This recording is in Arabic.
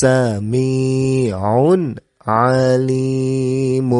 سميع عليم.